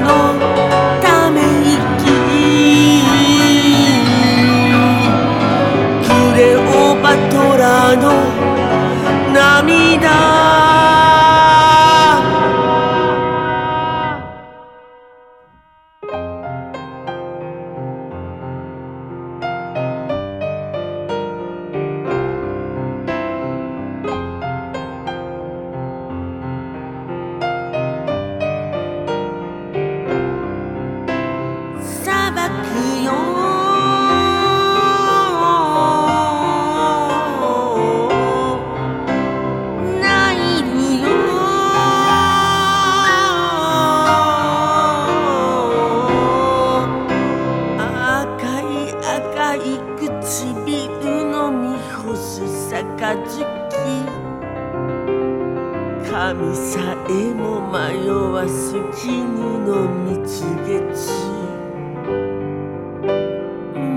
piano 神さえも迷わす絹の蜜月。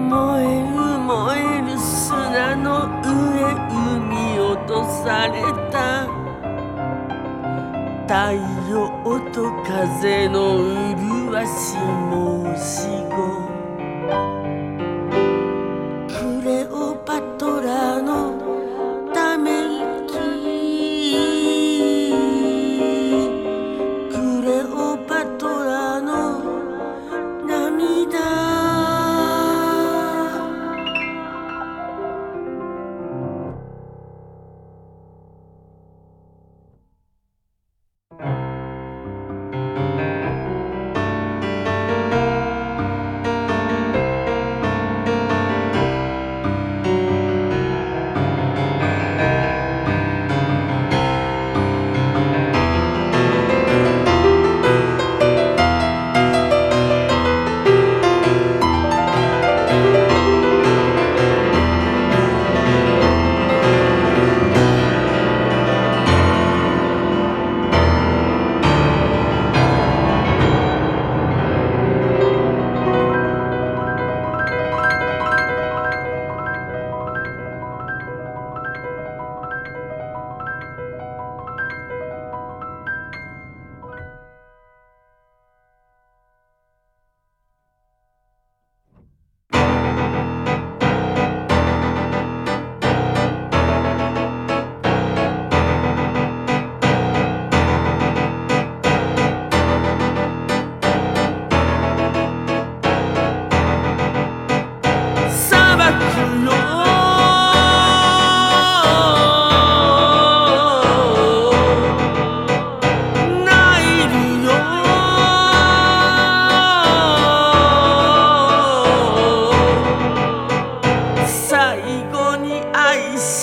燃える燃える砂の上海落とされた。太陽と風の麗し申し子。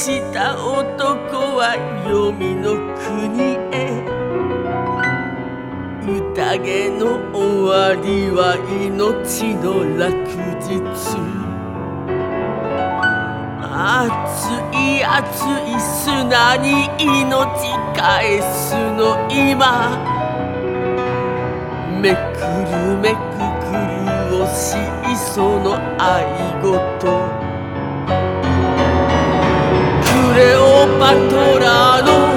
した男は黄泉の国へ。宴の終わりは命の落日。熱い熱い砂に命返すの今。めくるめくくるおしいその愛ごと parturado